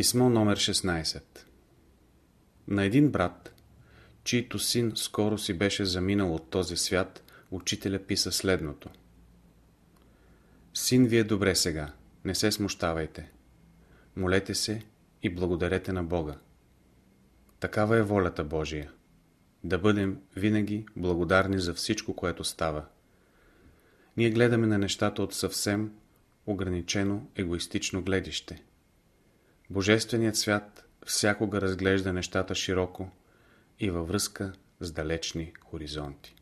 Писмо номер 16 На един брат, чийто син скоро си беше заминал от този свят, учителя писа следното. Син ви е добре сега, не се смущавайте. Молете се и благодарете на Бога. Такава е волята Божия. Да бъдем винаги благодарни за всичко, което става. Ние гледаме на нещата от съвсем ограничено егоистично гледище. Божественият свят всякога разглежда нещата широко и във връзка с далечни хоризонти.